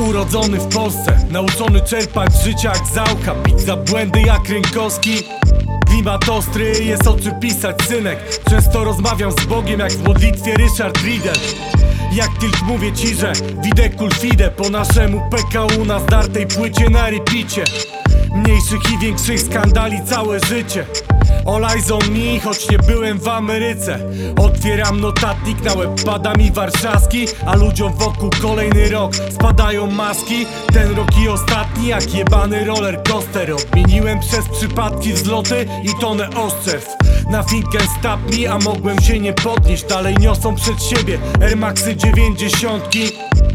urodzony w Polsce. Nauczony czerpać życia jak załka. Pić za błędy jak Rynkowski Klimat ostry, jest o czym pisać synek. Często rozmawiam z Bogiem jak w modlitwie Richard Riedel. Jak tilt mówię ci, że widzę kulfidę Po naszemu PKU na zdartej płycie na repicie Mniejszych i większych skandali całe życie All on me, choć nie byłem w Ameryce. Otwieram notatnik, na łeb pada mi warszawski A ludziom wokół kolejny rok. Spadają maski Ten rok i ostatni jak jebany roller coaster. Odmieniłem przez przypadki wzloty i tonę oszczerstw na finkę stop me, a mogłem się nie podnieść. Dalej niosą przed siebie Air Maxy 90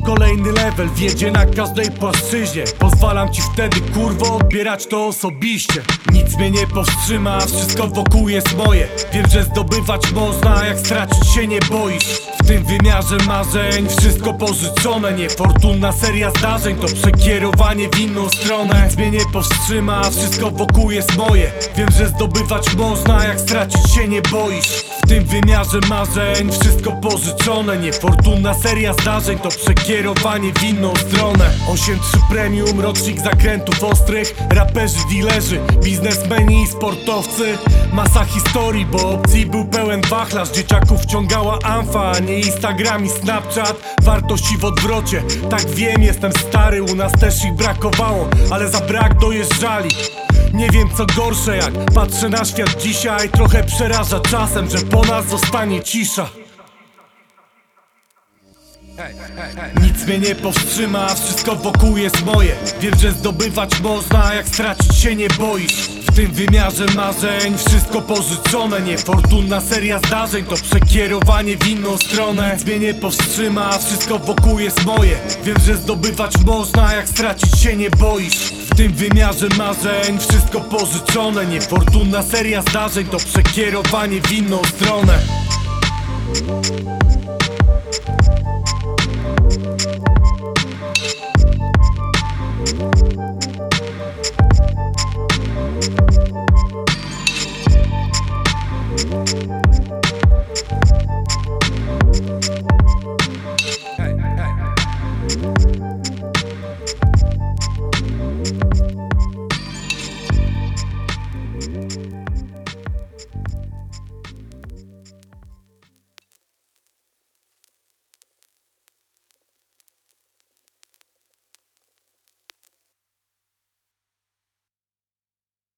Kolejny level wiedzie na każdej płaszczyźnie. Pozwalam ci wtedy kurwo odbierać to osobiście. Nic mnie nie powstrzyma, wszystko wokół jest moje. Wiem, że zdobywać można, jak stracić się nie boisz W tym wymiarze marzeń. Wszystko pożyczone Niefortunna seria zdarzeń. To przekierowanie w inną stronę. Nic mnie nie powstrzyma, wszystko wokół jest moje. Wiem, że zdobywać można, jak stracić się nie boisz. W tym wymiarze marzeń wszystko pożyczone. Niefortunna seria zdarzeń to przekierowanie w inną stronę. 8-3 premium, rocznik zakrętów ostrych. Raperzy, dealerzy, biznesmeni i sportowcy. Masa historii, bo opcji był pełen wachlarz. Dzieciaków wciągała amfa, a nie Instagram i Snapchat. Wartości w odwrocie, tak wiem, jestem stary. U nas też ich brakowało, ale za brak dojeżdżali. Nie wiem co gorsze jak patrzę na świat dzisiaj. Trochę przeraża czasem, że po nas zostanie cisza. Nic mnie nie powstrzyma, wszystko wokół jest moje. Wiem, że zdobywać można, jak stracić się nie boisz tym wymiarze marzeń. Wszystko pożyczone Niefortunna seria zdarzeń. To przekierowanie w inną stronę. Nic mnie nie powstrzyma, wszystko wokół jest moje. Wiem, że zdobywać można, jak stracić się nie boisz. W tym wymiarze marzeń wszystko pożyczone. Niefortunna seria zdarzeń to przekierowanie w inną stronę Hey, hey.